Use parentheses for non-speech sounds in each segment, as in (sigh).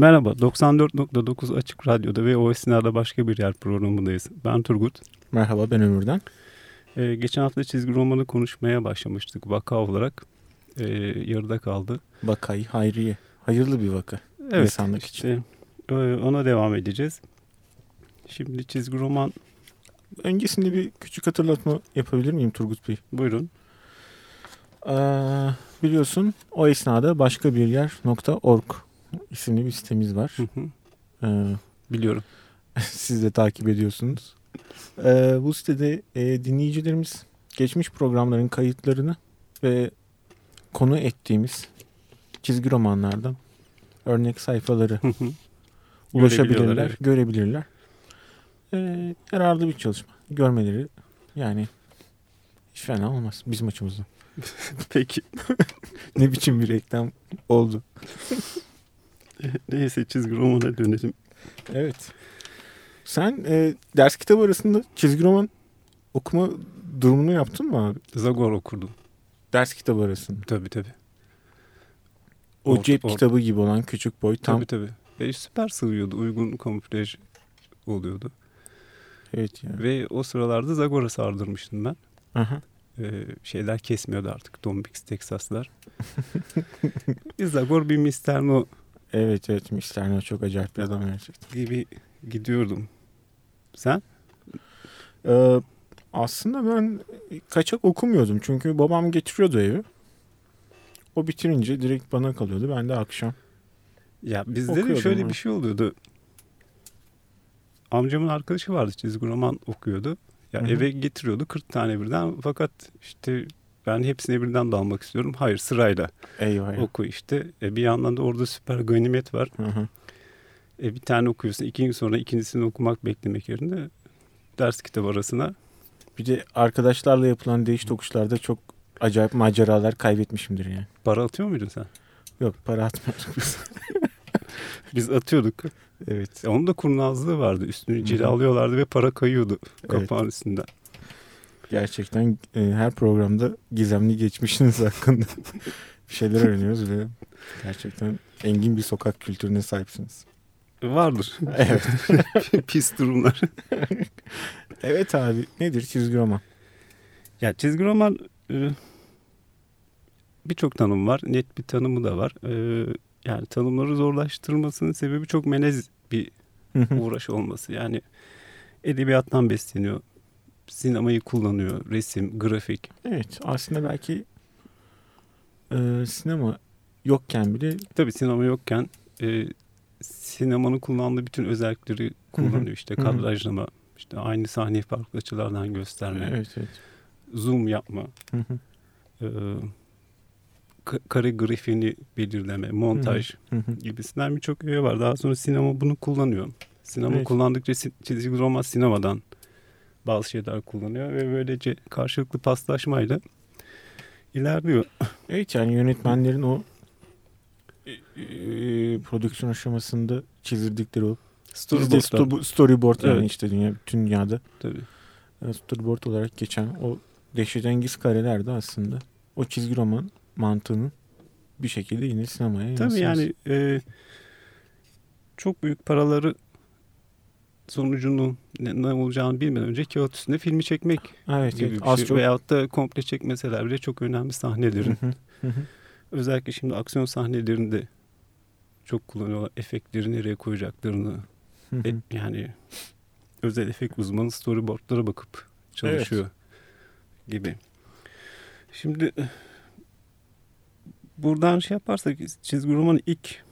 Merhaba, 94.9 Açık Radyo'da ve o esnada başka bir yer programındayız. Ben Turgut. Merhaba, ben Ömür'den. Ee, geçen hafta çizgi romanı konuşmaya başlamıştık vaka olarak. Ee, yarıda kaldı. Vakayı Hayriye. Hayırlı bir vaka. Evet, insanlık işte, için. E, ona devam edeceğiz. Şimdi çizgi roman... Öncesinde bir küçük hatırlatma yapabilir miyim Turgut Bey? Buyurun. Ee, biliyorsun o esnada başka bir yer.org isimli bir sitemiz var. Hı hı. Ee, Biliyorum. (laughs) siz de takip ediyorsunuz. Ee, bu sitede e, dinleyicilerimiz geçmiş programların kayıtlarını ve konu ettiğimiz çizgi romanlardan örnek sayfaları ulaşabilirler, evet. görebilirler. Ee, yararlı bir çalışma. Görmeleri yani hiç fena olmaz bizim açımızdan. (laughs) Peki. (laughs) ne biçim bir reklam oldu. (laughs) Neyse çizgi romana dönelim. Evet. Sen e, ders kitabı arasında çizgi roman okuma durumunu yaptın mı abi? Zagor okurdum. Ders kitabı arasında. Tabii tabii. O ort, cep ort. kitabı gibi olan küçük boy tam. Tabii tabii. E, süper sığıyordu. Uygun kamuflaj oluyordu. Evet ya. Ve o sıralarda Zagor'a sardırmıştım ben. Aha. Ee, şeyler kesmiyordu artık. Dombix, Texaslar. (laughs) bir Zagor bir Misterno. Evet evet Misterno çok acayip bir adam gerçekten. Gibi gidiyordum. Sen? Ee, aslında ben kaçak okumuyordum. Çünkü babam getiriyordu evi. O bitirince direkt bana kalıyordu. Ben de akşam Ya bizde de şöyle onu. bir şey oluyordu. Amcamın arkadaşı vardı çizgi roman okuyordu. Ya Hı-hı. eve getiriyordu 40 tane birden. Fakat işte ben hepsine birden dalmak istiyorum. Hayır sırayla Eyvah oku işte. E, bir yandan da orada süper ganimet var. Hı-hı. E, bir tane okuyorsun. iki gün sonra ikincisini okumak beklemek yerine ders kitabı arasına. Bir de arkadaşlarla yapılan değiş tokuşlarda çok acayip maceralar kaybetmişimdir yani. Para atıyor muydun sen? Yok para atmıyorduk biz. (laughs) biz atıyorduk. Evet. Onun da kurnazlığı vardı. Üstünü cilalıyorlardı ve para kayıyordu kapağın evet. üstünden. Gerçekten e, her programda gizemli geçmişiniz (laughs) hakkında bir şeyler öğreniyoruz ve gerçekten engin bir sokak kültürüne sahipsiniz. Vardır. Evet. (laughs) Pis durumlar. (laughs) evet abi. Nedir çizgi roman? Ya çizgi roman e, birçok tanım var. Net bir tanımı da var. E, yani tanımları zorlaştırmasının sebebi çok melez bir uğraş olması. Yani edebiyattan besleniyor. Sinemayı kullanıyor. Resim, grafik. Evet aslında belki e, sinema yokken bile... Tabii sinema yokken e, sinemanın kullandığı bütün özellikleri kullanıyor. işte kadrajlama, işte aynı sahneyi farklı açılardan gösterme. Evet, evet. Zoom yapma. e, kare grafiğini belirleme, montaj gibisinden birçok öğe var. Daha sonra sinema bunu kullanıyor. Sinema evet. kullandıkça çizgi roman sinemadan bazı şeyler kullanıyor ve böylece karşılıklı paslaşmayla ilerliyor. Evet yani yönetmenlerin o e, e, prodüksiyon aşamasında çizirdikleri o storyboard, storyboard yani evet. işte dünya, bütün dünyada Tabii. E, storyboard olarak geçen o dehşetengiz kareler de aslında o çizgi roman mantığını bir şekilde yine sinemaya Tabii yani e, çok büyük paraları sonucunun ne, ne olacağını bilmeden önce kağıt üstünde filmi çekmek evet, gibi evet, bir şey. Çok... Veyahut da komple çekmeseler bile çok önemli sahnelerin. Özellikle şimdi aksiyon sahnelerinde çok kullanıyorlar. Efektleri nereye koyacaklarını. e, yani özel efekt uzmanı storyboardlara bakıp çalışıyor evet. gibi. Şimdi buradan şey yaparsak çizgi romanın ilk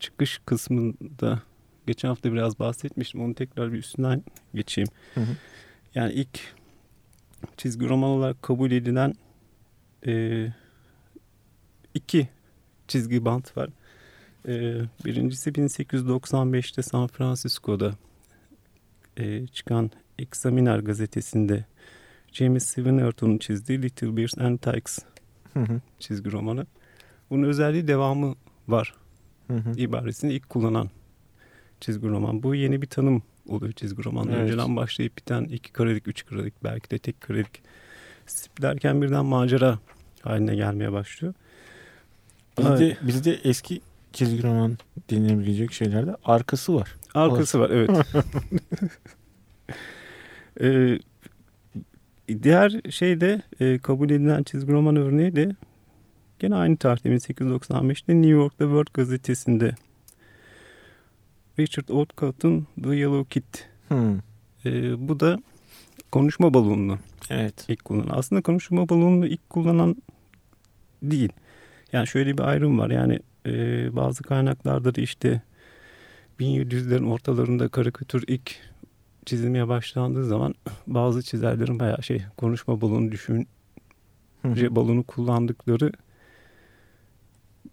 çıkış kısmında geçen hafta biraz bahsetmiştim. Onu tekrar bir üstünden geçeyim. Hı hı. Yani ilk çizgi roman olarak kabul edilen e, iki çizgi bant var. E, birincisi 1895'te San Francisco'da e, çıkan Examiner gazetesinde James Swinnerton'un çizdiği Little Bears and Tykes hı hı. çizgi romanı. Bunun özelliği devamı var. Hı hı. ibaresini ilk kullanan çizgi roman. Bu yeni bir tanım oluyor çizgi roman. Evet. Önceden başlayıp biten iki karelik, üç karelik, belki de tek karelik derken birden macera haline gelmeye başlıyor. Bizde, bizde eski çizgi roman denilebilecek şeylerde arkası var. Arkası var evet. (laughs) ee, diğer şey de e, kabul edilen çizgi roman örneği de gene aynı tarihte 1895'te New York'ta World gazetesinde Richard Outcault'un The Yellow Kit. Hmm. Ee, bu da konuşma balonunu Evet. ilk kullanan. Aslında konuşma balonunu ilk kullanan değil. Yani şöyle bir ayrım var. Yani e, bazı kaynaklarda da işte 1700'lerin ortalarında karikatür ilk çizilmeye başlandığı zaman (clears throat) bazı çizerlerin bayağı şey konuşma balonu düşünce Hı. balonu kullandıkları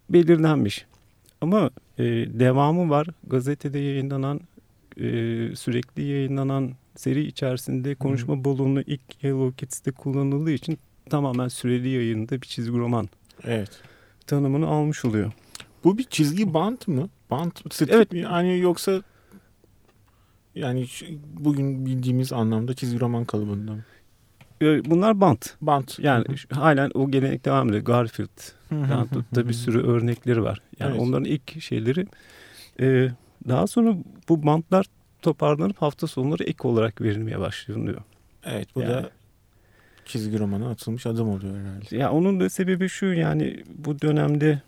belirlenmiş. Ama e, devamı var. Gazetede yayınlanan e, sürekli yayınlanan seri içerisinde konuşma balonu ilk Yellow Kids'te kullanıldığı için tamamen süreli yayında bir çizgi roman Evet. tanımını almış oluyor. Bu bir çizgi bant mı? Bant strip Evet. mi? Yani yoksa yani bugün bildiğimiz anlamda çizgi roman kalıbında mı? Bunlar bant. Bant. Yani şu- halen o gelenek devam ediyor. Garfield, falan tut da bir sürü örnekleri var. Yani Evet. onların ilk şeyleri e, daha sonra bu bantlar toparlanıp hafta sonları ek olarak verilmeye başlanıyor. Evet bu Yani. da çizgi romana atılmış adım oluyor herhalde. Ya onun da sebebi şu yani bu dönemde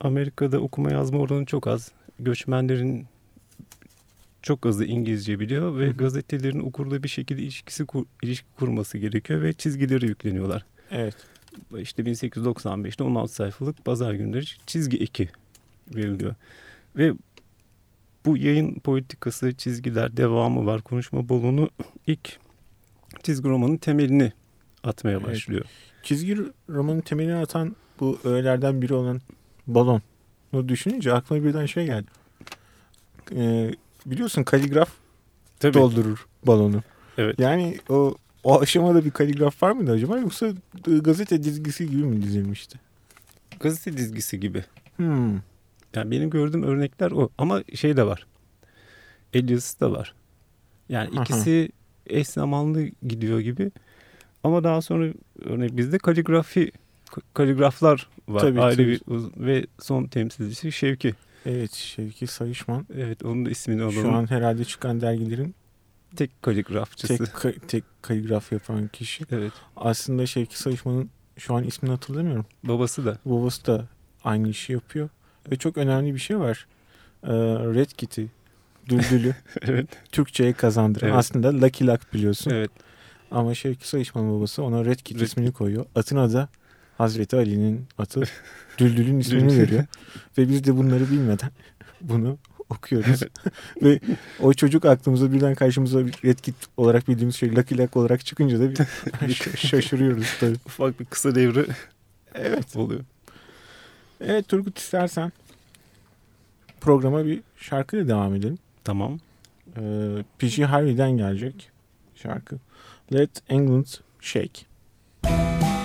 Amerika'da okuma yazma oranı çok az. Göçmenlerin çok azı İngilizce biliyor ve Hı hı. gazetelerin okurla bir şekilde ilişkisi kur- ilişki kurması gerekiyor ve çizgileri yükleniyorlar. Evet. İşte 1895'te 16 sayfalık pazar günleri çizgi eki veriliyor. Ve bu yayın politikası, çizgiler, devamı var. Konuşma balonu ilk çizgi romanın temelini atmaya Evet. başlıyor. Çizgi romanın temelini atan bu öğelerden biri olan balon. Bunu düşününce aklıma birden şey geldi. Ee, biliyorsun kaligraf Tabii. doldurur balonu. Evet. Yani o o aşamada bir kaligraf var mıydı acaba yoksa e, gazete dizgisi gibi mi dizilmişti? Gazete dizgisi gibi. Hmm. Yani benim gördüğüm örnekler o. Ama şey de var. El yazısı da var. Yani Aha. ikisi eş zamanlı gidiyor gibi. Ama daha sonra örnek bizde kaligrafi kaligraflar var. Tabii, ayrı tabii. bir ve son temsilcisi Şevki. Evet Şevki Sayışman Evet onun da ismini alalım. şu an herhalde çıkan dergilerin tek kaligrafçısı. tek, ka- tek kaligraf yapan kişi. Evet. Aslında Şevki Sayışman'ın şu an ismini hatırlamıyorum. Babası da. Babası da aynı işi yapıyor. Ve çok önemli bir şey var. Ee, Red Kit'i, Düldül'ü (laughs) evet. Türkçe'ye kazandıran. Evet. Aslında Lucky Luck biliyorsun. Evet. Ama Şevki Sayışman babası ona Red Kit Red ismini koyuyor. Atına da Hazreti Ali'nin atı (laughs) Düldül'ün ismini veriyor. Ve biz de bunları bilmeden (laughs) bunu okuyoruz. (laughs) Ve o çocuk aklımıza birden karşımıza bir Red Kit olarak bildiğimiz şey Lucky Luck olarak çıkınca da bir şaşırıyoruz tabii. Ufak bir kısa devre Evet. oluyor. Evet Turgut istersen programa bir şarkıyla devam edelim. Tamam. Ee, P.G. Harvey'den gelecek şarkı. Let England Shake. The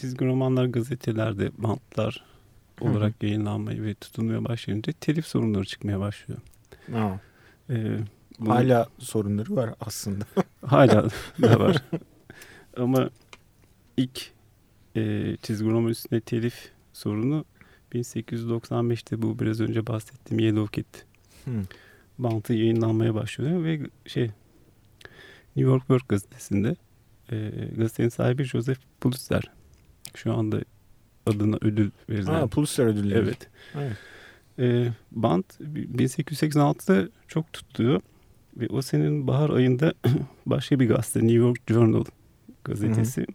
çizgi romanlar gazetelerde bantlar olarak yayınlanmaya ve tutunmaya başlayınca telif sorunları çıkmaya başlıyor. Ee, bu- hala sorunları var aslında. (laughs) hala da var. (laughs) Ama ilk e, çizgi roman üstüne telif sorunu 1895'te bu biraz önce bahsettiğim Yellow Kid bantı yayınlanmaya başlıyor ve şey New York World gazetesinde e, gazetenin sahibi Joseph Pulitzer şu anda adına ödül verilen. Aa, Pulitzer ödülleri. evet. Evet. E, bant 1886'da çok tutuluyor ve o senenin bahar ayında (clears throat) başka bir gazete New York Journal gazetesi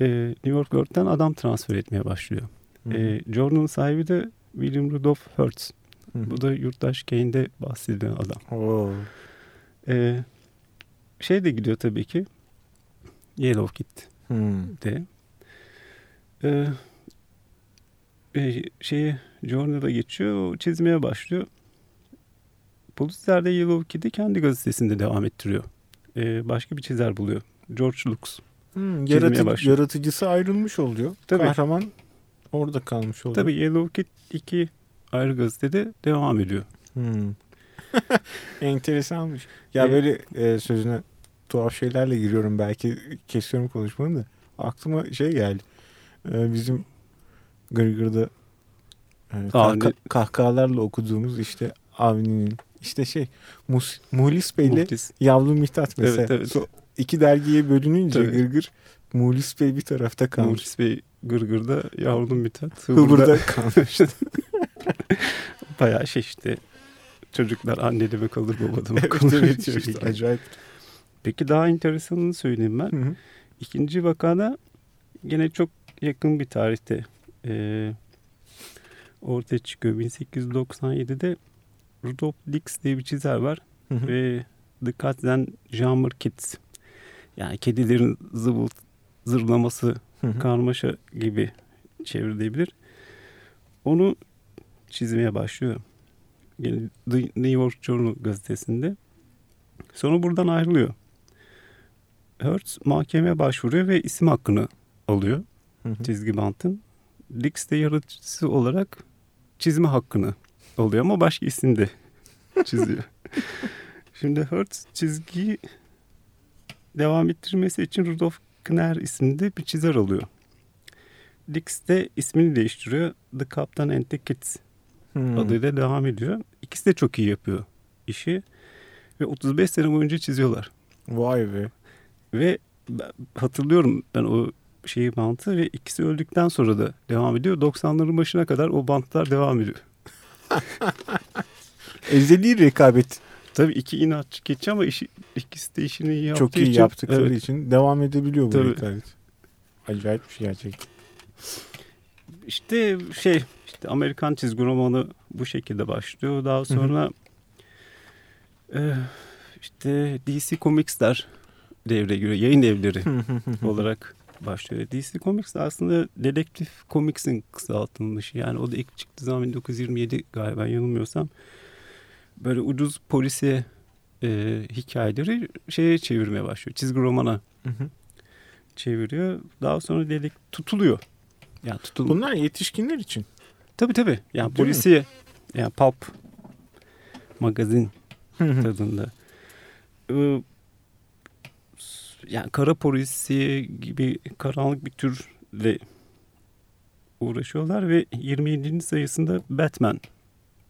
e, New York World'den adam transfer etmeye başlıyor. Hı hı. E, Journal'ın sahibi de William Rudolph Hearst. Hı hı. Bu da yurttaş Kane'de bahsedilen adam. Oo. Ee, şey de gidiyor tabii ki. Yellow Kid Hı. de. Ee, e, şeye Journal'a geçiyor. Çizmeye başlıyor. Pulitzer de Yellow Kid'i kendi gazetesinde devam ettiriyor. Ee, başka bir çizer buluyor. George Lux. Çizmeye yaratıcı, yaratıcısı ayrılmış oluyor. Tabii. Kahraman orada kalmış oluyor. Tabii Yellow Kid iki ayrı gazetede devam ediyor. Hmm. (laughs) Enteresanmış. Ya E- böyle e, sözüne tuhaf şeylerle giriyorum belki kesiyorum konuşmanı da. Aklıma şey geldi. E, bizim Gırgır'da e, Aa, kahka- kahkahalarla okuduğumuz işte Avni'nin işte şey Mus- Muhlis Bey'le Muhlis. Yavru Mithat mesela. Evet, evet. So- iki dergiye bölününce Tabii. Gırgır Muhlis Bey bir tarafta kalmış. Muhlis Bey Gırgır'da yavrunun Mithat. Hıvır'da (laughs) kalmış. (laughs) Bayağı şey işte çocuklar annede mi kalır babada mı evet, evet, (laughs) gibi. acayip. Peki daha enteresanını söyleyeyim ben. Hı hı. İkinci vakada gene çok yakın bir tarihte e, ortaya çıkıyor. 1897'de Rudolf Dix diye bir çizer var Hı hı. ve The Cats and Jammer Kids. Yani kedilerin zıvıl zırlaması Hı hı. karmaşa gibi çevrilebilir. Onu çizmeye başlıyor. Yani The New York Journal gazetesinde. Sonra buradan ayrılıyor. Hertz mahkemeye başvuruyor ve isim hakkını alıyor Hı hı. çizgi bantın. Dix de yaratıcısı olarak çizme hakkını alıyor ama başka isimde (laughs) çiziyor. Şimdi Hertz çizgiyi devam ettirmesi için Rudolf Kner isimli bir çizer alıyor. Dix de ismini değiştiriyor. The Captain and the Kids Hmm. adıyla devam ediyor. İkisi de çok iyi yapıyor işi. Ve 35 sene boyunca çiziyorlar. Vay be. Ve hatırlıyorum ben o şeyi bantı ve ikisi öldükten sonra da devam ediyor. 90'ların başına kadar o bantlar devam ediyor. (laughs) Ezeli rekabet Tabii iki inatçı keçi ama işi, ikisi de işini iyi yaptığı çok iyi için- yaptıkları Evet. için devam edebiliyor bu Tabii. rekabet. Acayip bir şey gerçekten. İşte şey işte Amerikan çizgi romanı bu şekilde başlıyor. Daha sonra eh, işte DC Comics'ler devreye giriyor. Yayın evleri olarak başlıyor. DC Comics de aslında Dedektif Comics'in kısaltılmışı. Yani o da ilk çıktığı zaman 1927 galiba yanılmıyorsam. Böyle ucuz polisiye e, hikayeleri şeye çevirmeye başlıyor. Çizgi romana Hı hı. çeviriyor. Daha sonra dedek tutuluyor. Yani tutul Bunlar yetişkinler için. Tabii tabii. Yani Değil mi? polisiye yani pulp magazin tadında. Ee, yani kara polisiye gibi karanlık bir türle uğraşıyorlar ve 27. sayısında Batman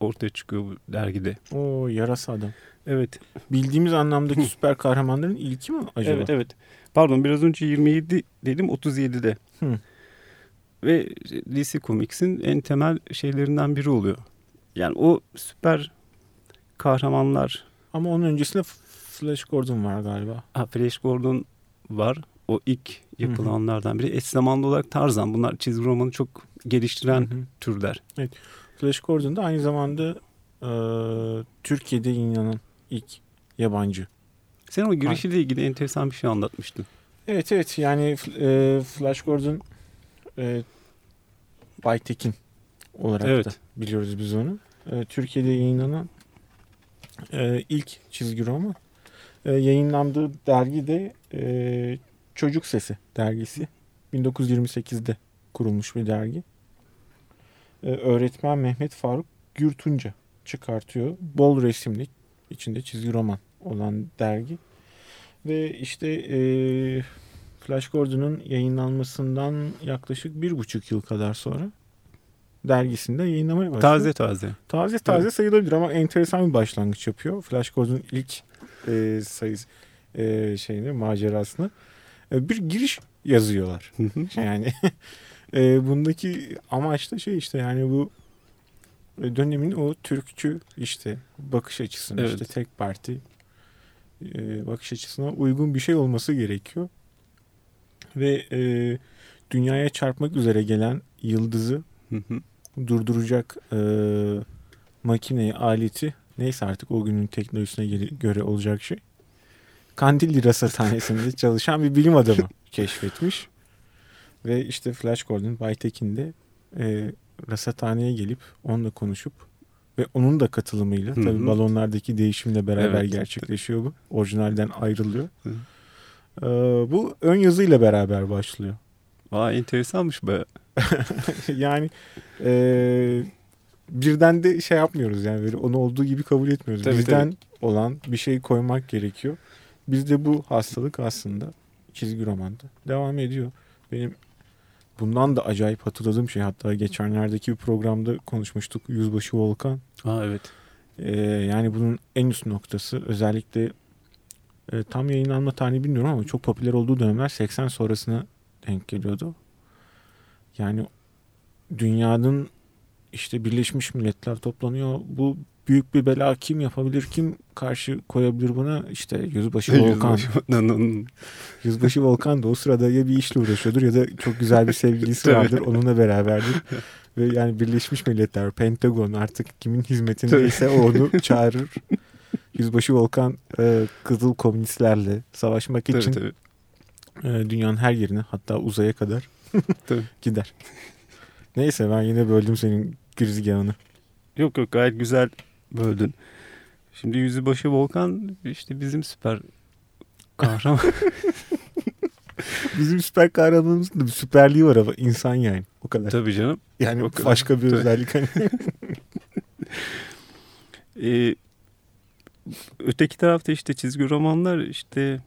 ortaya çıkıyor bu dergide. Oo yarasa adam. Evet. Bildiğimiz anlamdaki (laughs) süper kahramanların ilki mi acaba? Evet evet. Pardon biraz önce 27 dedim 37'de. Hı. Ve DC Comics'in en temel şeylerinden biri oluyor. Yani o süper kahramanlar Ama onun öncesinde Flash Gordon var galiba. Ha, Flash Gordon var. O ilk yapılanlardan biri. Eş zamanlı olarak Tarzan. Bunlar çizgi romanı çok geliştiren Hı hı. türler. Flash Gordon da aynı zamanda e, Türkiye'de yayınlanan ilk yabancı. Sen o girişiyle ilgili enteresan bir şey anlatmıştın. Evet evet yani e, Flash Gordon e, Baytekin olarak Evet. da biliyoruz biz onu. E, Türkiye'de yayınlanan e, ilk çizgi roman. E, yayınlandığı dergi de e, Çocuk Sesi dergisi. 1928'de kurulmuş bir dergi. Ee, öğretmen Mehmet Faruk Gürtunca çıkartıyor. Bol resimlik, içinde çizgi roman olan dergi. Ve işte e, Flash Gordon'un yayınlanmasından yaklaşık bir buçuk yıl kadar sonra dergisinde yayınlamaya başlıyor. Taze taze. Taze taze Evet. sayılabilir ama enteresan bir başlangıç yapıyor. Flash Gordon'un ilk e, sayısı e, şeyini macerasını e, bir giriş yazıyorlar. (laughs) Yani e, bundaki amaç da şey işte yani bu dönemin o Türkçü işte bakış açısını Evet. işte tek parti e, bakış açısına uygun bir şey olması gerekiyor. Ve e, dünyaya çarpmak üzere gelen yıldızı Hı hı. Durduracak e, makineyi, aleti neyse artık o günün teknolojisine göre olacak şey. Kandilli Rasathanesi'nde (laughs) çalışan bir bilim adamı keşfetmiş. Ve işte Flash Gordon Baytekin de e, rasathaneye gelip onunla konuşup ve onun da katılımıyla Hı hı. tabii balonlardaki değişimle beraber Evet. gerçekleşiyor bu. Orijinalden ayrılıyor. Hı. Bu ön yazıyla beraber başlıyor. Vay enteresanmış be. (laughs) yani e, birden de şey yapmıyoruz yani böyle onu olduğu gibi kabul etmiyoruz. Tabii, Bizden olan bir şey koymak gerekiyor. Bizde bu hastalık aslında çizgi romanda devam ediyor. Benim bundan da acayip hatırladığım şey hatta geçenlerdeki bir programda konuşmuştuk Yüzbaşı Volkan. Aa evet. E, yani bunun en üst noktası özellikle e, tam yayınlanma tarihi bilmiyorum ama çok popüler olduğu dönemler 80 sonrasına denk geliyordu. Yani dünyanın işte Birleşmiş Milletler toplanıyor. Bu büyük bir bela kim yapabilir, kim karşı koyabilir buna? İşte Yüzbaşı Volkan. Yüzbaşı Volkan da o sırada ya bir işle uğraşıyordur ya da çok güzel bir sevgilisi Tabii. vardır. Onunla beraberdir. Ve yani Birleşmiş Milletler, Pentagon artık kimin hizmetindeyse o onu çağırır. Yüzbaşı Volkan e, Kızıl Komünistlerle savaşmak tabii için tabii. e, dünyanın her yerine hatta uzaya kadar (laughs) Tabii. gider. Neyse ben yine böldüm senin girizgahını. Yok yok gayet güzel böldün. Şimdi Yüzübaşı Volkan işte bizim süper kahraman. (laughs) Bizim süper kahramanımızın da bir süperliği var ama insan yani. O kadar. Tabii canım. yani o kadar. başka bir Tabii. özellik hani. (laughs) Ee, öteki tarafta işte çizgi romanlar işte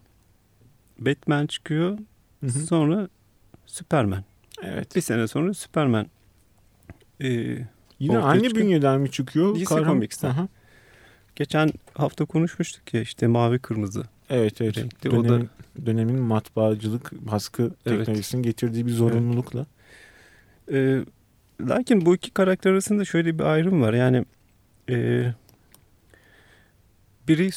Batman çıkıyor. Hı hı. Sonra Superman. evet. Bir sene sonra Superman. Ee, Yine aynı çıkıyor. bünyeden mi çıkıyor? DC Kahraman- Comics'ten. Aha. geçen hafta konuşmuştuk ya işte mavi kırmızı. Evet evet. Renkli. O Dönemin, dönemin matbaacılık baskı Evet. teknolojisinin getirdiği bir zorunlulukla. Ee, lakin bu iki karakter arasında şöyle bir ayrım var. Yani e, biri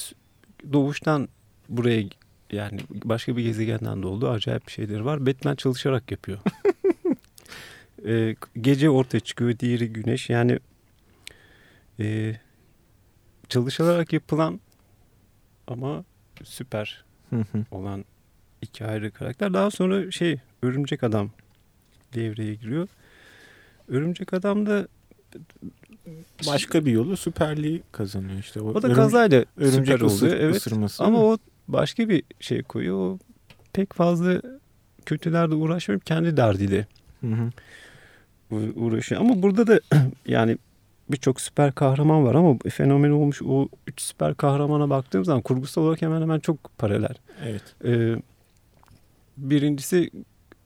doğuştan buraya yani başka bir gezegenden doğdu. Acayip bir şeyleri var. Batman çalışarak yapıyor. (laughs) Ee, gece ortaya çıkıyor. Diğeri güneş. Yani e, çalışılarak yapılan ama süper olan iki ayrı karakter. Daha sonra şey Örümcek Adam devreye giriyor. Örümcek Adam da Başka bir yolu süperliği kazanıyor işte. o da örümce- kazayla örümcek süper oluyor. Evet. ısırması. Ama o başka bir şey koyuyor. O pek fazla kötülerle uğraşmayıp kendi derdiyle Hı hı. uğraşıyor. Ama burada da (clears throat) yani birçok süper kahraman var ama fenomen olmuş o üç süper kahramana baktığım zaman kurgusal olarak hemen hemen çok paralel. Evet. Ee, birincisi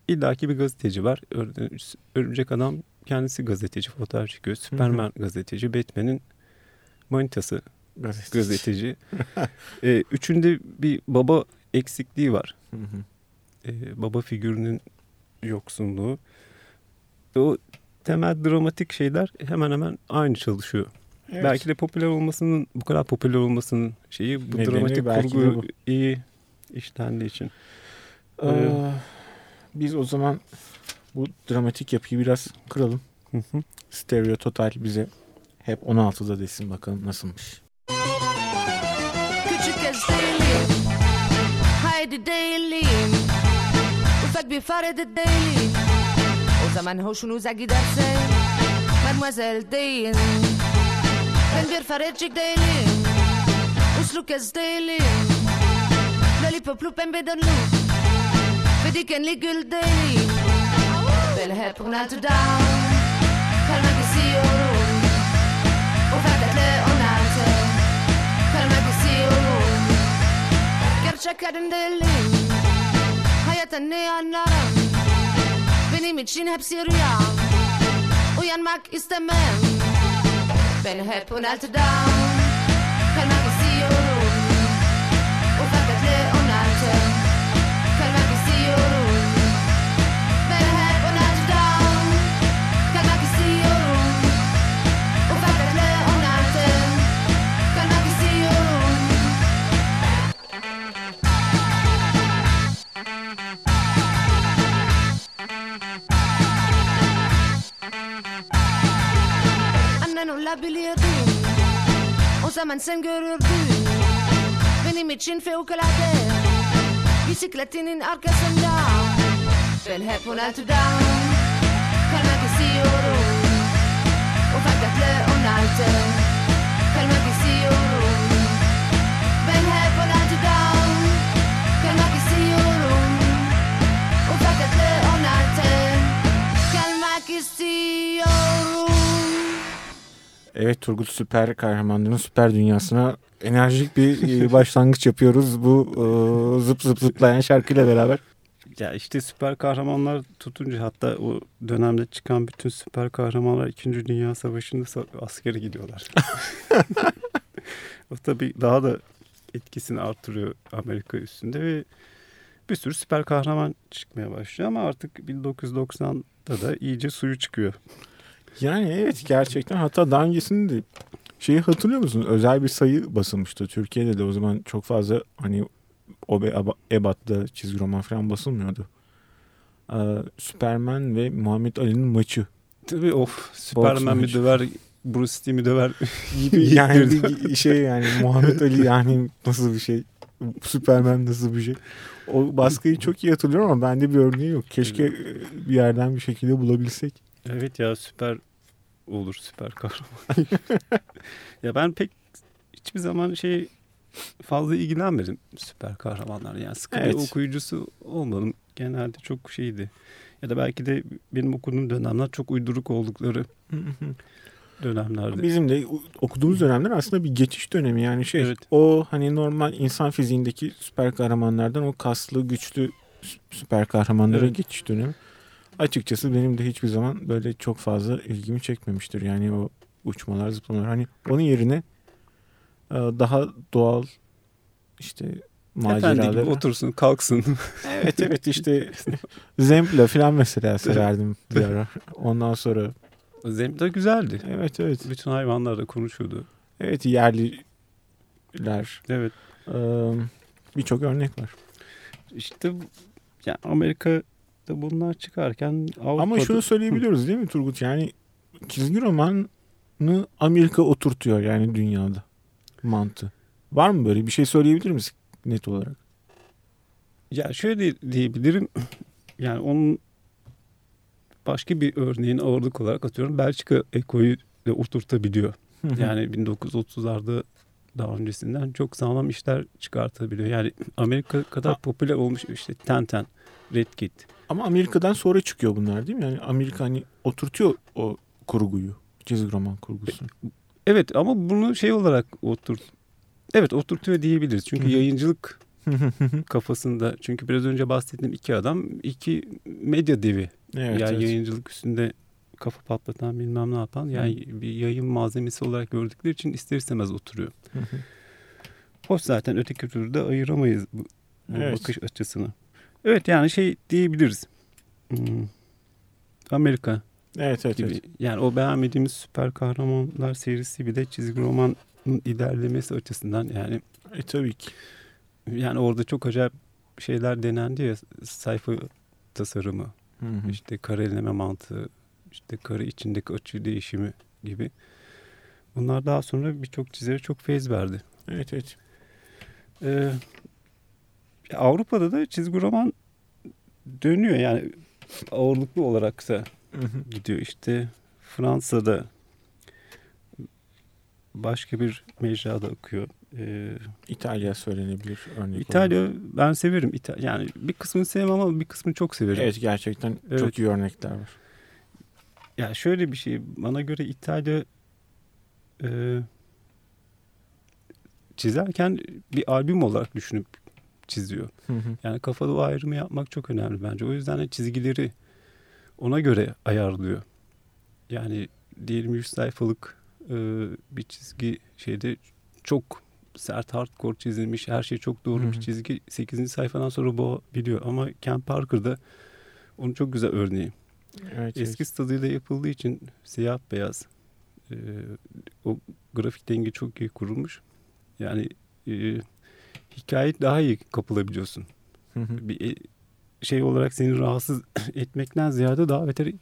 illaki bir gazeteci var. Ör- Örümcek Adam kendisi gazeteci, fotoğraf çekiyor. Superman gazeteci, Batman'in manitası Gazeteci. gazeteci. (laughs) ee, üçünde bir baba eksikliği var. Hı hı. Ee, baba figürünün yoksunluğu. O temel dramatik şeyler hemen hemen aynı çalışıyor. Evet. Belki de popüler olmasının, bu kadar popüler olmasının şeyi bu Nedeni dramatik kurgu bu. iyi işlendiği için. Ee, biz o zaman bu dramatik yapıyı biraz kıralım. Hı hı. Stereo Total bize hep 16'da desin bakalım nasılmış. Küçük değilim Haydi değilim Ufak bir fare de değilim O zaman hoşunuza giderse Mademoiselle deyin Ben bir farecik değilim Uslu kız değilim Lollipoplu pembe donlu dikenlig daily. Vel här på Notre-Dame. Kalmakisioro Gerçekten delim Hayatın ne anlarım? Benim için hepsi rüya. Uyanmak istemem. Ben hep Notre-Dame olabilirdin O zaman sen görürdün. Benim için fevkalade. Bisikletinin arkasında. Ben hep Ronaldo'dan Evet Turgut süper kahramanların süper dünyasına enerjik bir e, (laughs) başlangıç yapıyoruz bu e, zıp zıp zıplayan şarkıyla beraber. Ya işte süper kahramanlar tutunca hatta o dönemde çıkan bütün süper kahramanlar 2. Dünya Savaşı'nda sa- askere gidiyorlar. (laughs) o tabii daha da etkisini artırıyor Amerika üstünde ve bir sürü süper kahraman çıkmaya başlıyor ama artık 1990'da da iyice suyu çıkıyor. Yani evet gerçekten hatta daha öncesinde de şeyi hatırlıyor musun? Özel bir sayı basılmıştı. Türkiye'de de o zaman çok fazla hani o be- aba- ebatta çizgi roman falan basılmıyordu. Ee, Superman ve Muhammed Ali'nin maçı Tabii of Superman mi maçı. döver, Bruce Lee mi döver (laughs) gibi yani bir (laughs) şey yani Muhammed Ali yani nasıl bir şey Superman nasıl bir şey o baskıyı çok iyi hatırlıyorum ama bende bir örneği yok keşke e, bir yerden bir şekilde bulabilsek Evet ya süper olur süper kahraman. (laughs) ya ben pek hiçbir zaman şey fazla ilgilenmedim süper kahramanlar. Yani sıkı Evet. bir okuyucusu olmadım. Genelde çok şeydi. Ya da belki de benim okuduğum dönemler çok uyduruk oldukları (laughs) dönemlerdi. bizim de okuduğumuz dönemler aslında bir geçiş dönemi yani şey Evet. o hani normal insan fiziğindeki süper kahramanlardan o kaslı güçlü sü- süper kahramanlara Evet. geçiş dönemi açıkçası benim de hiçbir zaman böyle çok fazla ilgimi çekmemiştir yani o uçmalar zıplamalar hani onun yerine e, daha doğal işte Efendi gibi maceraları. otursun kalksın. Evet evet (laughs) işte Zempla falan mesela severdim bir ara. (laughs) Ondan sonra Zem de güzeldi. evet evet. Bütün hayvanlar da konuşuyordu. Evet yerliler. Evet. Ee, Birçok örnek var. İşte ya Amerika'da bunlar çıkarken Avrupa'da... Ama şunu söyleyebiliyoruz değil mi Turgut? Yani çizgi romanı Amerika oturtuyor yani dünyada mantığı. Var mı böyle bir şey söyleyebilir misin net olarak? Ya şöyle diyebilirim. Yani onun başka bir örneğin ağırlık olarak atıyorum. Belçika ekoyu da oturtabiliyor. Yani 1930'larda daha öncesinden çok sağlam işler çıkartabiliyor. Yani Amerika kadar Ha. popüler olmuş işte Tenten, Red Kit. Ama Amerika'dan sonra çıkıyor bunlar değil mi? Yani Amerika hani oturtuyor o kurguyu. Çizgi roman kurgusu. Evet ama bunu şey olarak oturt Evet oturtuyor diyebiliriz. Çünkü yayıncılık kafasında çünkü biraz önce bahsettiğim iki adam iki medya devi. evet, yani evet. yayıncılık üstünde kafa patlatan bilmem ne yapan yani bir yayın malzemesi olarak gördükleri için ister istemez oturuyor. Hoş zaten öteki türlü de ayıramayız bu, bu Evet. bakış açısını. Evet yani şey diyebiliriz. Hmm, Amerika evet evet. gibi. evet. Yani o beğenmediğimiz süper kahramanlar serisi bile çizgi romanın ilerlemesi açısından yani E, tabii ki. yani orada çok acayip şeyler denendi ya sayfa tasarımı, Hı hı. işte kareleme mantığı, işte kare içindeki açı değişimi gibi. Bunlar daha sonra birçok çizere çok feyz verdi. Evet evet. Ee, Avrupa'da da çizgi roman dönüyor yani ağırlıklı olarak da gidiyor. İşte Fransa'da başka bir mecrada akıyor. E, İtalya söylenebilir örnek olarak. İtalya ben severim. İta- yani bir kısmını sevmem ama bir kısmını çok severim. Evet gerçekten Evet. çok iyi örnekler var. Ya şöyle bir şey bana göre İtalya e, çizerken bir albüm olarak düşünüp çiziyor. Hı hı. Yani kafada o ayrımı yapmak çok önemli bence. O yüzden de çizgileri ona göre ayarlıyor. Yani diyelim 100 sayfalık e, bir çizgi şeyde çok sert hardcore çizilmiş. Her şey çok doğru bir çizgi. 8. sayfadan sonra bu biliyor. Ama Ken Parker'da onun çok güzel örneği. Evet, Eski evet. stadıyla yapıldığı için siyah beyaz e, o grafik dengi çok iyi kurulmuş. Yani e, hikaye daha iyi kapılabiliyorsun. Hı hı. Bir e, şey olarak seni rahatsız (coughs) etmekten ziyade daha beter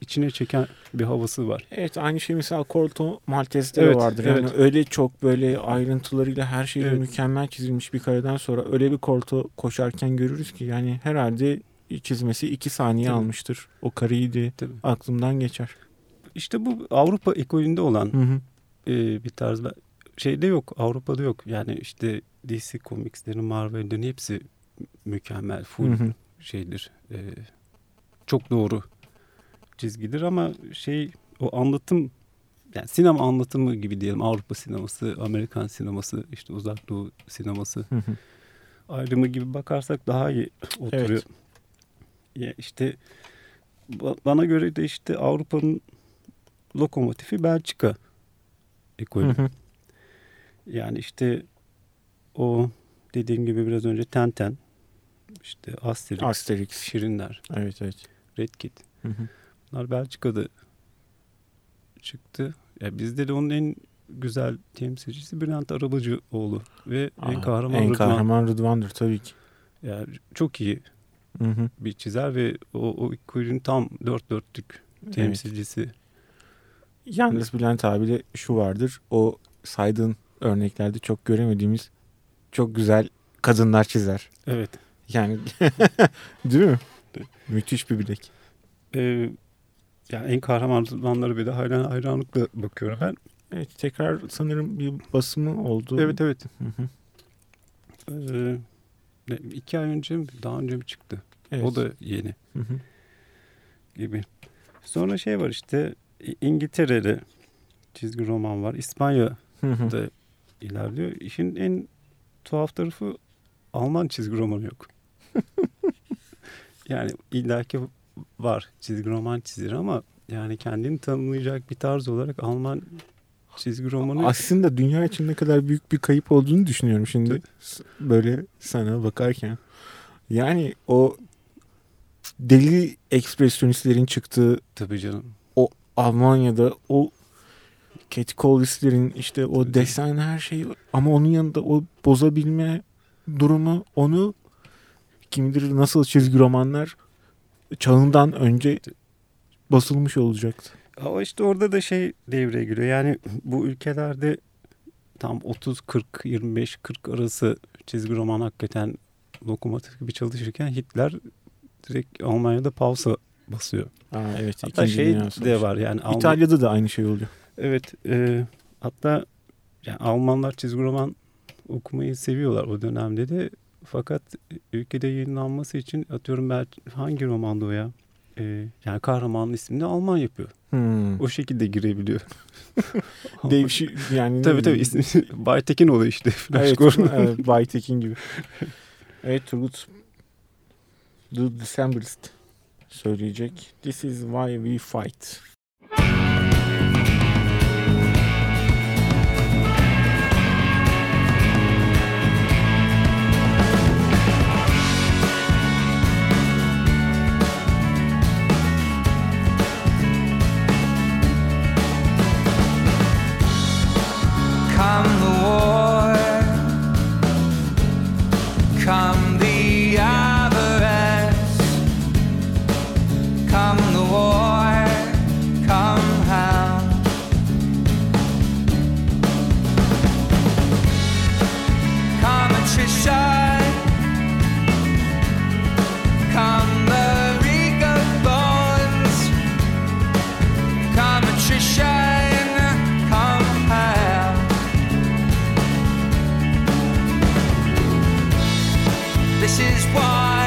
içine çeken bir havası var. Evet aynı şey mesela Corto Maltese'de de Evet, vardır. Yani evet. öyle çok böyle ayrıntılarıyla her şeyle Evet. mükemmel çizilmiş bir kareden sonra öyle bir Corto koşarken görürüz ki yani herhalde çizmesi iki saniye Tabii. almıştır. O kareyi de Tabii. aklımdan geçer. İşte bu Avrupa ekolünde olan Hı hı. e, bir tarz. Şeyde yok, Avrupa'da yok. Yani işte DC Comics'lerin, Marvel'lerin hepsi mükemmel, full Hı hı. şeydir. e, çok doğru çizgidir ama şey o anlatım yani sinema anlatımı gibi diyelim. Avrupa sineması, Amerikan sineması, işte uzak doğu sineması Hı hı. ayrımı gibi bakarsak daha iyi oturuyor. Evet. Ya işte ba- bana göre de işte Avrupa'nın lokomotifi Belçika ekolü. Hı hı. Yani işte o dediğim gibi biraz önce Tenten, işte Asterix, Asterix. Şirinler, Evet evet. Red Kit. Hı hı. Bunlar Belçika'da çıktı. Ya bizde de onun en güzel temsilcisi Bülent Arabacıoğlu ve en Aa, kahraman en Rıdvan. kahraman Rıdvan'dır tabii ki. Yani çok iyi Hı hı. bir çizer ve o, o ekolün tam dört dörtlük Evet. temsilcisi. Yalnız Bülent abi de şu vardır. O saydığın örneklerde çok göremediğimiz çok güzel kadınlar çizer. Evet. Yani (laughs) değil mi? Evet. Müthiş bir bilek. Ee, yani en kahraman Rıdvanları bir de hayran, hayranlıkla bakıyorum ben. Evet tekrar sanırım bir basımı oldu. Evet evet. Hı hı. Ee, ne, iki ay önce mi daha önce mi çıktı? Evet. O da yeni Hı hı. gibi. Sonra şey var işte İngiltere'de çizgi roman var. İspanya'da Hı hı. İlerliyor. İşin en tuhaf tarafı Alman çizgi romanı yok. (laughs) yani illaki var çizgi roman çizer ama yani kendini tanımlayacak bir tarz olarak Alman çizgi romanı Aslında dünya için ne kadar büyük bir kayıp olduğunu düşünüyorum şimdi böyle sana bakarken. Yani o deli ekspresyonistlerin çıktığı tabii canım. Almanya'da o Cat Collis'lerin işte o desen her şeyi ama onun yanında o bozabilme durumu onu kim bilir nasıl çizgi romanlar çağından önce basılmış olacaktı. Ama işte orada da şey devreye giriyor. Yani bu ülkelerde tam 30 40 25 40 arası çizgi roman hakikaten lokomotif gibi çalışırken Hitler direkt Almanya'da pausa basıyor. Aa, evet. Hatta şey de var yani İtalya'da da aynı şey oluyor. Evet. e, hatta yani Almanlar çizgi roman okumayı seviyorlar o dönemde de. Fakat ülkede yayınlanması için atıyorum ben hangi romanda o ya? E, yani kahramanın ismini Alman yapıyor. Hmm. O şekilde girebiliyor. (laughs) Devşi yani tabii tabii ismi (laughs) Baytekin oluyor işte. Flash Evet, evet Baytekin gibi. (laughs) Evet Turgut The Decemberist söyleyecek. This is why we fight. is why.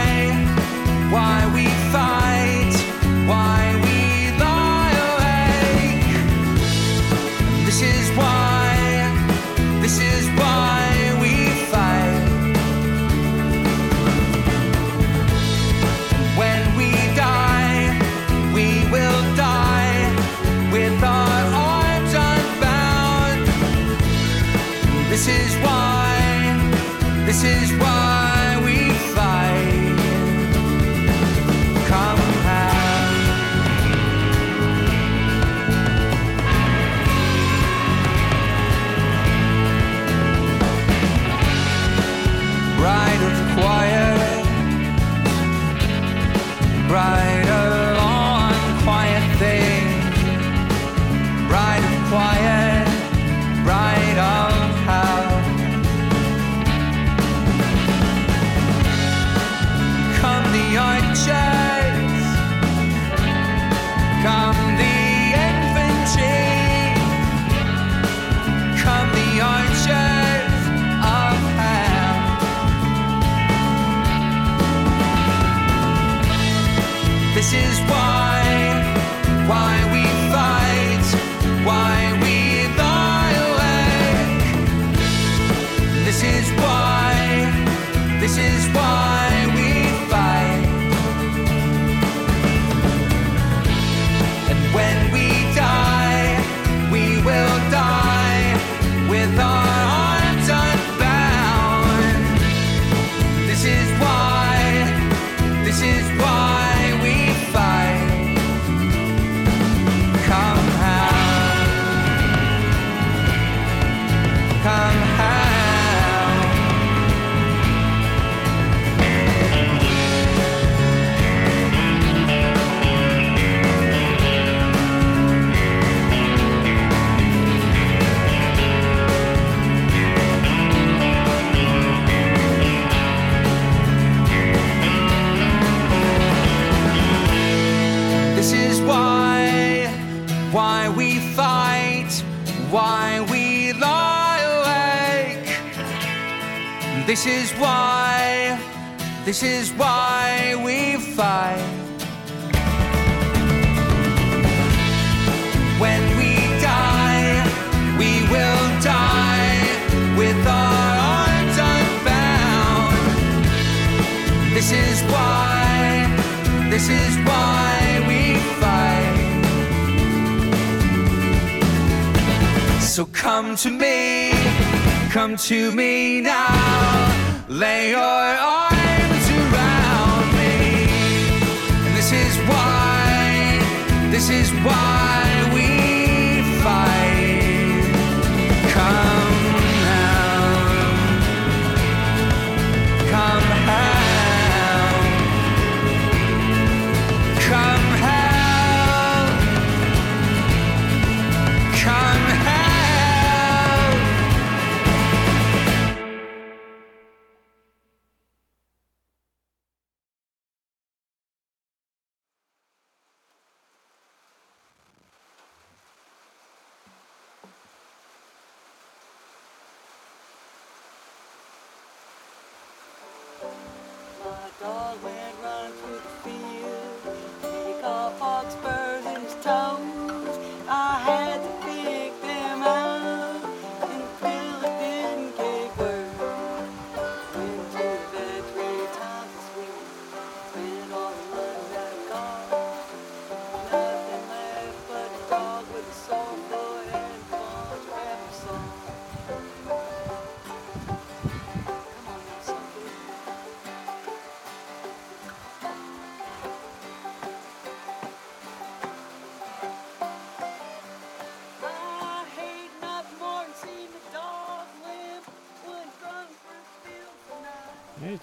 To me now. Lay your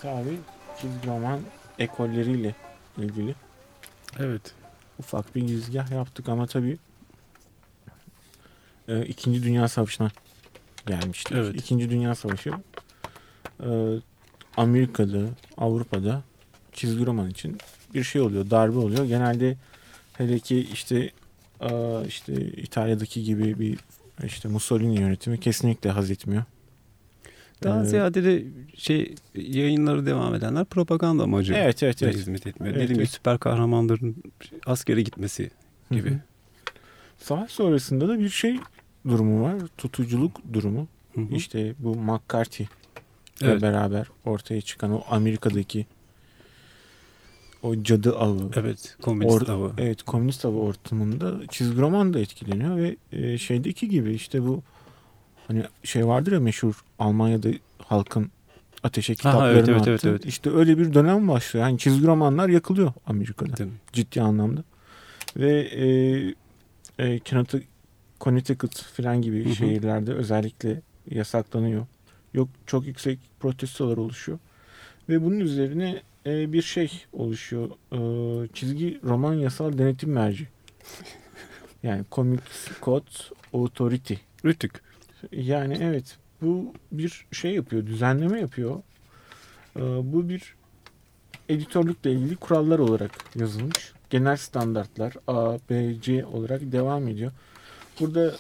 Evet abi çizgi roman ekolleriyle ilgili Evet. ufak bir girizgah yaptık ama tabii e, İkinci Dünya Savaşı'na gelmiştik. Evet. İkinci Dünya Savaşı e, Amerika'da, Avrupa'da çizgi roman için bir şey oluyor, darbe oluyor. Genelde hele ki işte e, işte İtalya'daki gibi bir işte Mussolini yönetimi kesinlikle haz etmiyor. Daha Ee, ziyade de şey yayınları devam edenler propaganda amacı Evet evet evet. hizmet etmiyor. Evet, Dediğim gibi evet. süper kahramanların askere gitmesi Hı hı. gibi. Savaş sonrasında da bir şey durumu var. Tutuculuk durumu. Hı hı. İşte bu McCarthy ile Evet. beraber ortaya çıkan o Amerika'daki o cadı avı. Evet, komünist avı. Evet komünist avı ortamında çizgi roman da etkileniyor ve e, şeydeki gibi işte bu hani şey vardır ya meşhur Almanya'da halkın ateşe kitaplarını evet, evet, attı. evet, evet. İşte öyle bir dönem başlıyor. Yani çizgi romanlar yakılıyor Amerika'da Değil mi? ciddi anlamda. Ve e, e, Connecticut- Connecticut falan gibi Hı hı. şehirlerde özellikle yasaklanıyor. Yok çok yüksek protestolar oluşuyor. Ve bunun üzerine e, bir şey oluşuyor. E, çizgi roman yasal denetim merci. (laughs) Yani Comics Code Authority. Rütük. Yani evet bu bir şey yapıyor, düzenleme yapıyor. Ee, bu bir editörlükle ilgili kurallar olarak yazılmış. Genel standartlar A, B, C olarak devam ediyor. Burada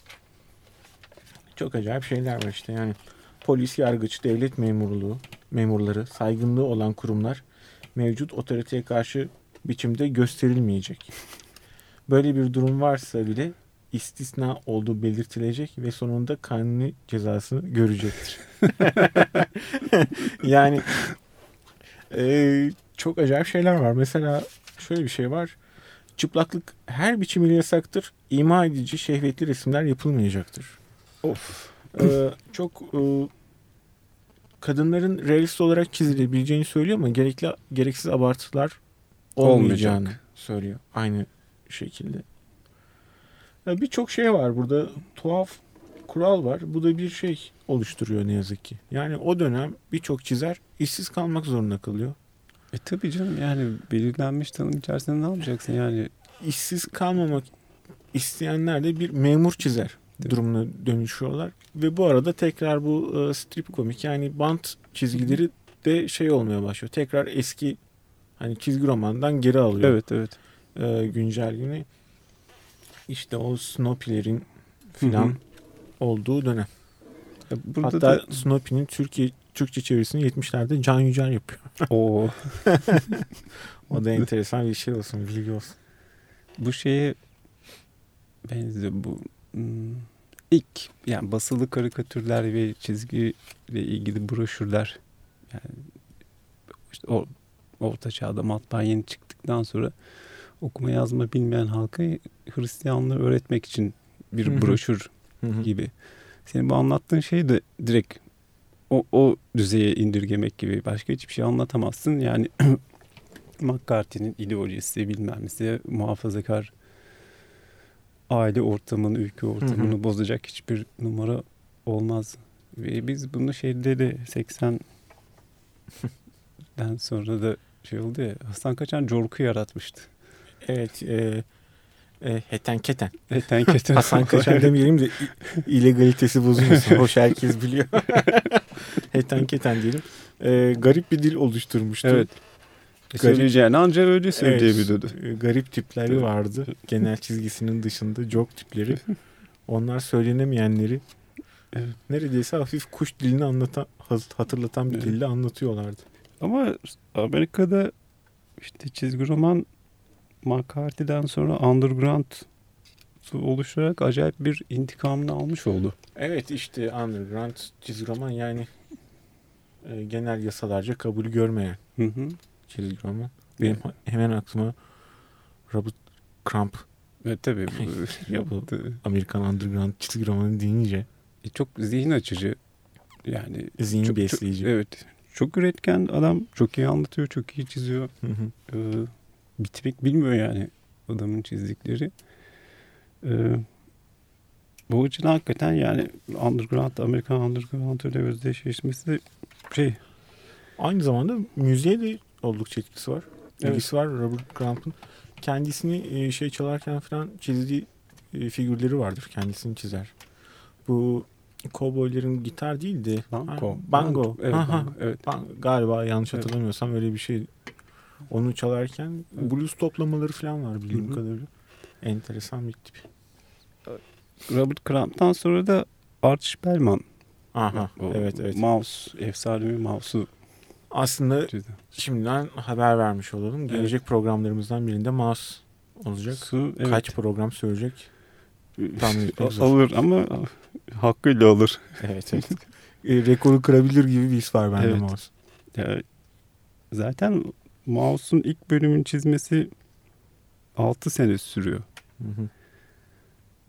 çok acayip şeyler var işte yani polis, yargıç, devlet memurluğu, memurları, saygınlığı olan kurumlar mevcut otoriteye karşı biçimde gösterilmeyecek. Böyle bir durum varsa bile istisna olduğu belirtilecek ve sonunda kanuni cezasını görecektir. (laughs) yani e, çok acayip şeyler var. Mesela şöyle bir şey var. çıplaklık her biçimiyle yasaktır. İma edici, şehvetli resimler yapılmayacaktır. Of. Ee, çok e, kadınların realist olarak çizilebileceğini söylüyor ama gerekli gereksiz abartılar olmayacağını Olmayacak. söylüyor. Aynı şekilde. Birçok şey var burada. Tuhaf kural var. Bu da bir şey oluşturuyor ne yazık ki. Yani o dönem birçok çizer işsiz kalmak zorunda kalıyor. E tabii canım yani belirlenmiş tanım içerisinde ne yapacaksın yani? işsiz kalmamak isteyenler de bir memur çizer durumuna dönüşüyorlar. Ve bu arada tekrar bu e, strip komik yani bant çizgileri de şey olmaya başlıyor. Tekrar eski hani çizgi romandan geri alıyor Evet evet. e, güncelliğini. İşte o Snoopy'lerin filan olduğu dönem. Ya Burada Hatta da Snoopy'nin Türkiye Türkçe çevirisini 70'lerde Can Yücel yapıyor. o (laughs) O da enteresan bir şey olsun, bilgi olsun. bu şeye benziyor bu hmm, ilk yani basılı karikatürler ve çizgiyle ilgili broşürler yani işte o orta çağda matbaa yeni çıktıktan sonra okuma yazma bilmeyen halka Hristiyanlığı öğretmek için bir broşür gibi. Senin bu anlattığın şey de direkt o, o düzeye indirgemek gibi. Başka hiçbir şey anlatamazsın. Yani (clears throat) McCarthy'nin ideolojisi bilmem nesi muhafazakar aile ortamını, ülke ortamını bozacak hiçbir numara olmaz. Ve biz bunu şeyde de 80'den sonra da şey oldu ya Hasan Kaçan Corku yaratmıştı. Evet, e, e, heten keten. Eten keten. Hasan Kaçan demeyelim de illegalitesi bozulmasın. (laughs) Hoş herkes biliyor. (laughs) heten keten diyelim. E, garip bir dil oluşturmuştu. Evet. Garip- Söyleyeceğini ancak öyle Evet, söyleyebiliyordu. e, garip tipleri Evet. vardı. Genel çizgisinin dışında joke tipleri. (laughs) Onlar söylenemeyenleri Evet. neredeyse hafif kuş dilini anlatan, hatırlatan bir Evet. dille anlatıyorlardı. Ama Amerika'da işte çizgi roman McCarthy'den sonra underground oluşturarak acayip bir intikamını almış oldu. Evet işte underground çizgi roman yani e, genel yasalarca kabul görmeyen Hı hı. çizgi roman. Benim ha- hemen aklıma Robert Crump Evet tabii. (laughs) Bu, yapıldı. Amerikan underground çizgi romanı deyince E, çok zihin açıcı. Yani zihin çok, besleyici. Çok, evet. Çok üretken adam. Çok iyi anlatıyor. Çok iyi çiziyor. Hı hı. Ee, bitmek bilmiyor yani adamın çizdikleri. Ee, bu açıdan hakikaten yani underground, Amerikan underground ile özdeşleşmesi de şey Aynı zamanda müziğe de oldukça etkisi var. Evet. İlgisi var Robert Crump'ın. Kendisini e, şey çalarken falan çizdiği e, figürleri vardır. Kendisini çizer. Bu kovboyların gitar değil de bango. Bango. Evet, Ha, ha. evet. Ban- galiba yanlış Evet. hatırlamıyorsam öyle bir şey. Onu çalarken Evet. blues toplamaları falan var bildiğim kadarıyla. Enteresan bir tip. Robert Crump'tan sonra da Art Spellman. Aha O evet evet. Mouse, efsanevi Mouse'u Aslında çizdi. şimdiden haber vermiş olalım. Gelecek programlarımızdan birinde mouse olacak. Su, evet. Kaç program sürecek? alır ama hakkıyla alır. Evet evet. E, rekoru kırabilir gibi bir his var bende Evet. mouse. Ya, zaten Mouse'un ilk bölümün çizmesi 6 sene sürüyor. Hı hı.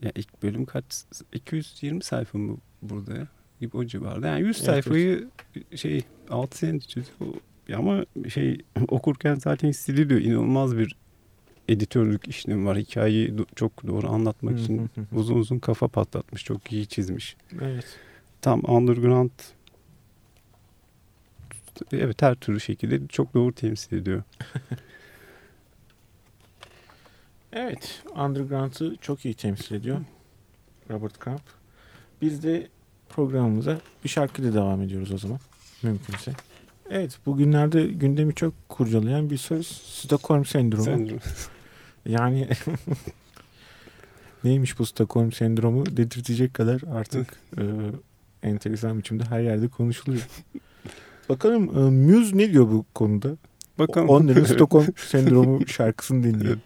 Ya ilk bölüm kaç? 220 sayfa mı burada ya? Gibi o civarda. Yani 100 Evet, sayfayı şey 6 sene çiziyor. Ama şey (laughs) okurken zaten hissediliyor. İnanılmaz bir editörlük işlemi var. Hikayeyi çok doğru anlatmak için uzun uzun kafa patlatmış. Çok iyi çizmiş. Evet. Tam underground evet her türlü şekilde çok doğru temsil ediyor. (laughs) Evet. Underground'ı çok iyi temsil ediyor. Robert Crump. Biz de programımıza bir şarkıyla devam ediyoruz o zaman. Mümkünse. Evet. Bugünlerde gündemi çok kurcalayan bir söz. Stockholm sendromu. Sen- (laughs) Yani (laughs) neymiş bu Stockholm sendromu dedirtecek kadar artık e, enteresan biçimde her yerde konuşuluyor. Bakalım e, Muse ne diyor bu konuda? Bakalım. Onların (laughs) Stockholm sendromu şarkısını dinleyelim.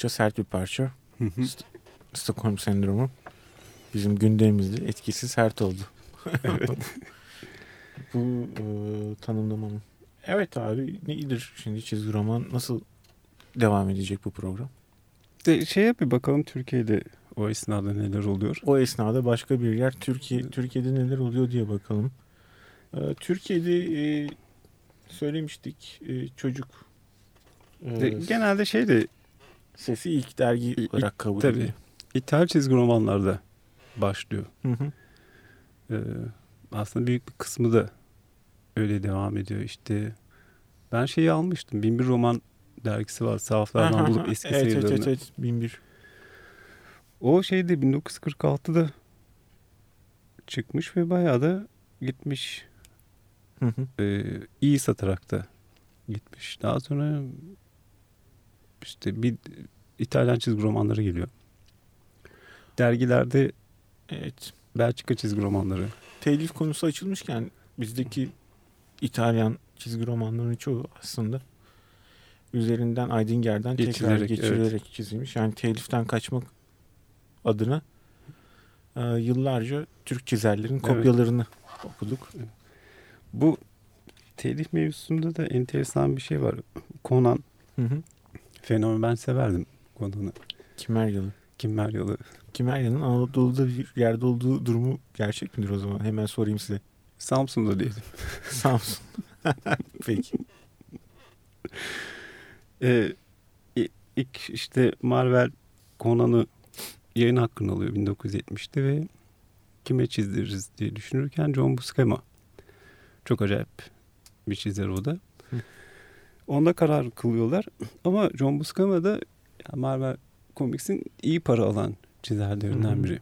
Oldukça sert bir parça. St- Stockholm sendromu bizim gündemimizde etkisi sert oldu. (laughs) Bu e, tanımlamanın. Evet abi nedir şimdi çizgi roman nasıl devam edecek bu program? De, şeye bir bakalım Türkiye'de o esnada neler oluyor. O esnada başka bir yer Türkiye Türkiye'de neler oluyor diye bakalım. E, Türkiye'de e, söylemiştik e, çocuk e, De, genelde şey de sesi ilk dergi olarak kabul tabii. ediliyor. İthal çizgi romanlarda başlıyor. Hı hı. Ee, aslında büyük bir kısmı da öyle devam ediyor. İşte ben şeyi almıştım. Bin bir roman dergisi var. Sahaflardan Aha, bulup (laughs) eski evet, evet, sayılarını. evet, evet, bin bir. O şeyde 1946'da çıkmış ve bayağı da gitmiş. Hı hı. Ee, iyi satarak da gitmiş. Daha sonra işte bir İtalyan çizgi romanları geliyor. Dergilerde Evet. Belçika çizgi romanları. telif konusu açılmışken bizdeki İtalyan çizgi romanlarının çoğu aslında üzerinden Aydinger'den tekrar geçirilerek çizilmiş. Yani teliften kaçmak adına e, yıllarca Türk çizerlerin Evet. kopyalarını okuduk. Bu telif mevzusunda da enteresan bir şey var. Conan Hı hı. Fenomen ben severdim Conan'ı. Kimeryalı. Kimmeryalı. Kimerya'nın Anadolu'da bir yerde olduğu durumu gerçek midir o zaman? Hemen sorayım size. Samsun'da diyelim. (laughs) Samsun. (laughs) Peki. Ee, ilk işte Marvel Conan'ı yayın hakkını alıyor 1970'te ve kime çizdiririz diye düşünürken John Buscema. Çok acayip bir çizer o da. Onda karar kılıyorlar. (clears throat) Ama John Buscema da yani Marvel Comics'in iyi para alan çizerlerinden biri.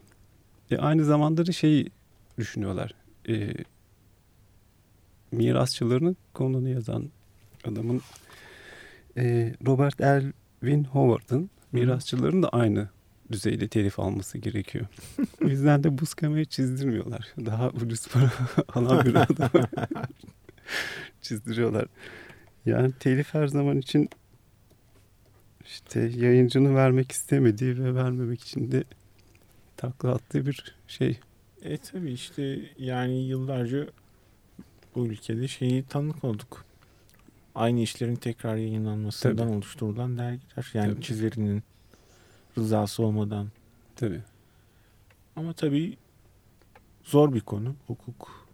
E aynı zamanda da şeyi düşünüyorlar. E, mirasçılarını Conan'ı yazan adamın e, Robert Elvin Howard'ın mirasçılarının da aynı düzeyde telif alması gerekiyor. o yüzden de Buscema'yı çizdirmiyorlar. Daha ucuz para (laughs) alan bir adamı (laughs) çizdiriyorlar. Yani telif her zaman için işte yayıncının vermek istemediği ve vermemek için de takla attığı bir şey. E tabii işte yani yıllarca bu ülkede şeyi tanık olduk. Aynı işlerin tekrar yayınlanmasından Tabii. oluşturulan dergiler. Yani Tabii. çizerinin rızası olmadan. Tabii. Ama tabii zor bir konu. Hukuk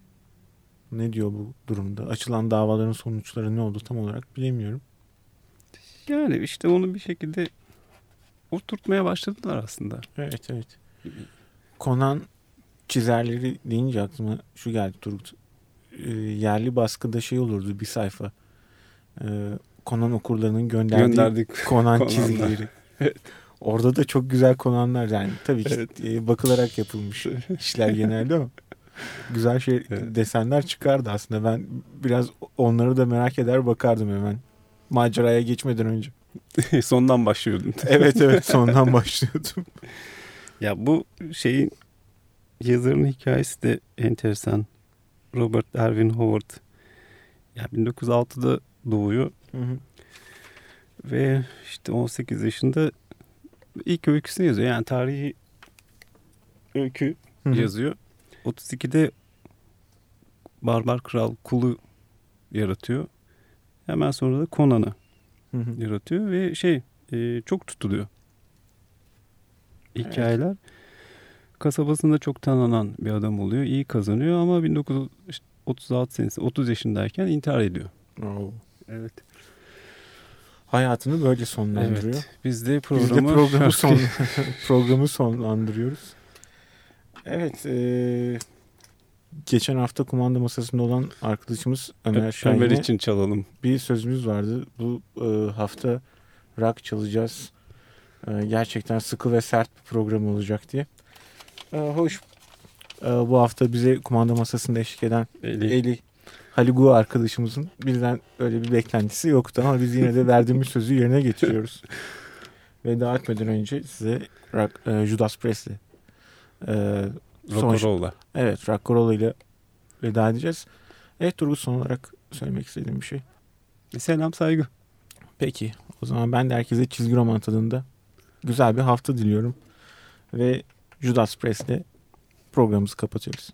ne diyor bu durumda? Açılan davaların sonuçları ne oldu tam olarak bilemiyorum. Yani işte onu bir şekilde oturtmaya başladılar aslında. Evet evet. Conan çizerleri deyince aklıma şu geldi Turgut. Ee, yerli baskıda şey olurdu bir sayfa. Ee, Conan okurlarının gönderdiği Gönderdik. Conan'lar. çizgileri. (laughs) Orada da çok güzel Conan'lar yani. Tabii ki Evet. e, bakılarak yapılmış (laughs) işler genelde ama güzel şey Evet. desenler çıkardı aslında. Ben biraz onları da merak eder bakardım hemen. Maceraya geçmeden önce. (laughs) Sondan başlıyordun. Evet evet (laughs) sondan başlıyordum. Ya bu şeyin yazarın hikayesi de enteresan. Robert Erwin Howard. Ya 1906'da doğuyor Hı hı. ve işte 18 yaşında ilk öyküsünü yazıyor. Yani tarihi öykü Hı hı. yazıyor. 32'de Barbar Kral Kul'u yaratıyor. Hemen sonra da Conan'ı yaratıyor ve şey e, çok tutuluyor. Hikayeler. Kasabasında çok tanınan bir adam oluyor. iyi kazanıyor ama 1936 senesi 30 yaşındayken intihar ediyor. Oo. Evet. Hayatını böyle sonlandırıyor. Evet. Biz de Biz programı, de programı, son, (laughs) programı sonlandırıyoruz. Evet. e, geçen hafta kumanda masasında olan arkadaşımız Ömer Ömer Şahin'e için çalalım. bir sözümüz vardı. Bu e, hafta rock çalacağız. E, gerçekten sıkı ve sert bir program olacak diye. E, hoş. E, bu hafta bize kumanda masasında eşlik eden Eli. Eli Haligu arkadaşımızın bizden öyle bir beklentisi yoktu ama biz yine de verdiğimiz sözü yerine getiriyoruz. (laughs) Veda etmeden önce size rock, e, Judas Priestley e, son, Rock'n'roll'la. evet Rock and Roll ile veda edeceğiz. Evet Turgut son olarak söylemek istediğim bir şey. Selam saygı. Peki o O zaman ben de herkese çizgi roman tadında güzel bir hafta diliyorum. Ve Judas Priest'le programımızı kapatıyoruz.